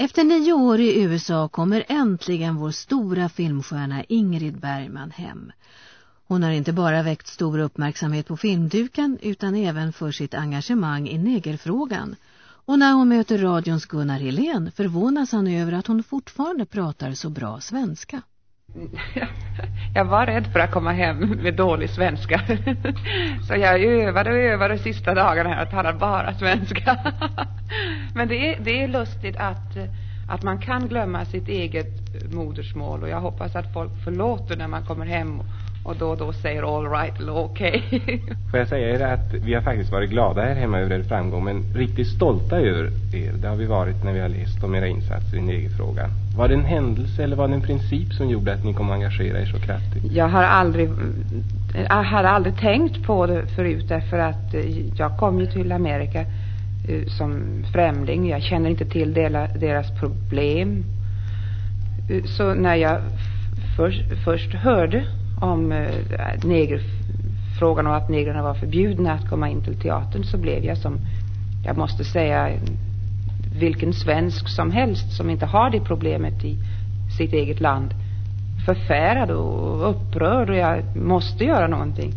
Efter nio år i USA kommer äntligen vår stora filmstjärna Ingrid Bergman hem. Hon har inte bara väckt stor uppmärksamhet på filmduken utan även för sitt engagemang i negerfrågan. Och när hon möter radions Gunnar Helén förvånas han över att hon fortfarande pratar så bra svenska. Jag var rädd för att komma hem med dålig svenska. Så jag övade och övade de sista dagarna här och talade bara svenska. Men det är, det är lustigt att, att man kan glömma sitt eget modersmål och jag hoppas att folk förlåter när man kommer hem och då och då säger all right eller okej. Okay. Får jag säga er att vi har faktiskt varit glada här hemma över er framgång men riktigt stolta över er. Det har vi varit när vi har läst om era insatser i negerfrågan. Var det en händelse eller var det en princip som gjorde att ni kom att engagera er så kraftigt? Jag har aldrig, jag hade aldrig tänkt på det förut därför att jag kom ju till Amerika Eh, som främling. Jag känner inte till deras problem. Eh, så när jag först, först hörde om eh, neger, frågan om att negrerna var förbjudna att komma in till teatern så blev jag som, jag måste säga, vilken svensk som helst som inte har det problemet i sitt eget land förfärad och upprörd och jag måste göra någonting.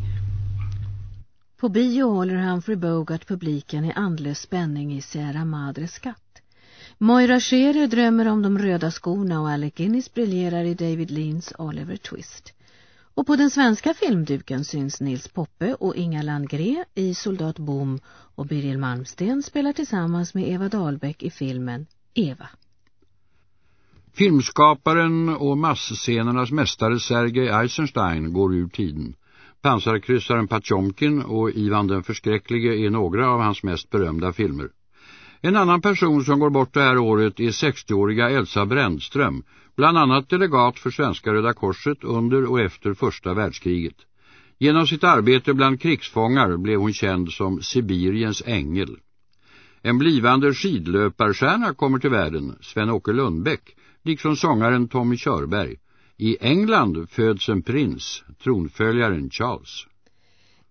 På bio håller Humphrey Bogart publiken i andlös spänning i Sierra Madres skatt. Moira Scherer drömmer om de röda skorna och Alec Guinness briljerar i David Leans Oliver Twist. Och på den svenska filmduken syns Nils Poppe och Inga Landgren i Soldat Bom och Birgil Malmsten spelar tillsammans med Eva Dahlbeck i filmen Eva. Filmskaparen och massscenernas mästare Sergej Eisenstein går ur tiden. Pansarkryssaren Patjomkin och Ivan den förskräcklige är några av hans mest berömda filmer. En annan person som går bort det här året är 60-åriga Elsa Brändström, bland annat delegat för Svenska Röda Korset under och efter första världskriget. Genom sitt arbete bland krigsfångar blev hon känd som Sibiriens ängel. En blivande skidlöparstjärna kommer till världen, Sven-Åke Lundbäck, liksom sångaren Tommy Körberg. I England föds en prins, tronföljaren Charles.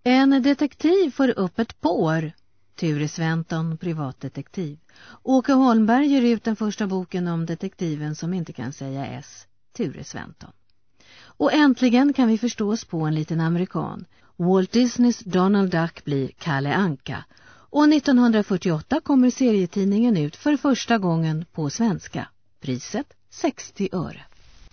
En detektiv får upp ett pår Ture Sventon, privatdetektiv. Åke Holmberg ger ut den första boken om detektiven som inte kan säga S, Ture Sventon. Och äntligen kan vi förstås på en liten amerikan. Walt Disneys Donald Duck blir Kalle Anka. Och 1948 kommer serietidningen ut för första gången på svenska. Priset 60 öre.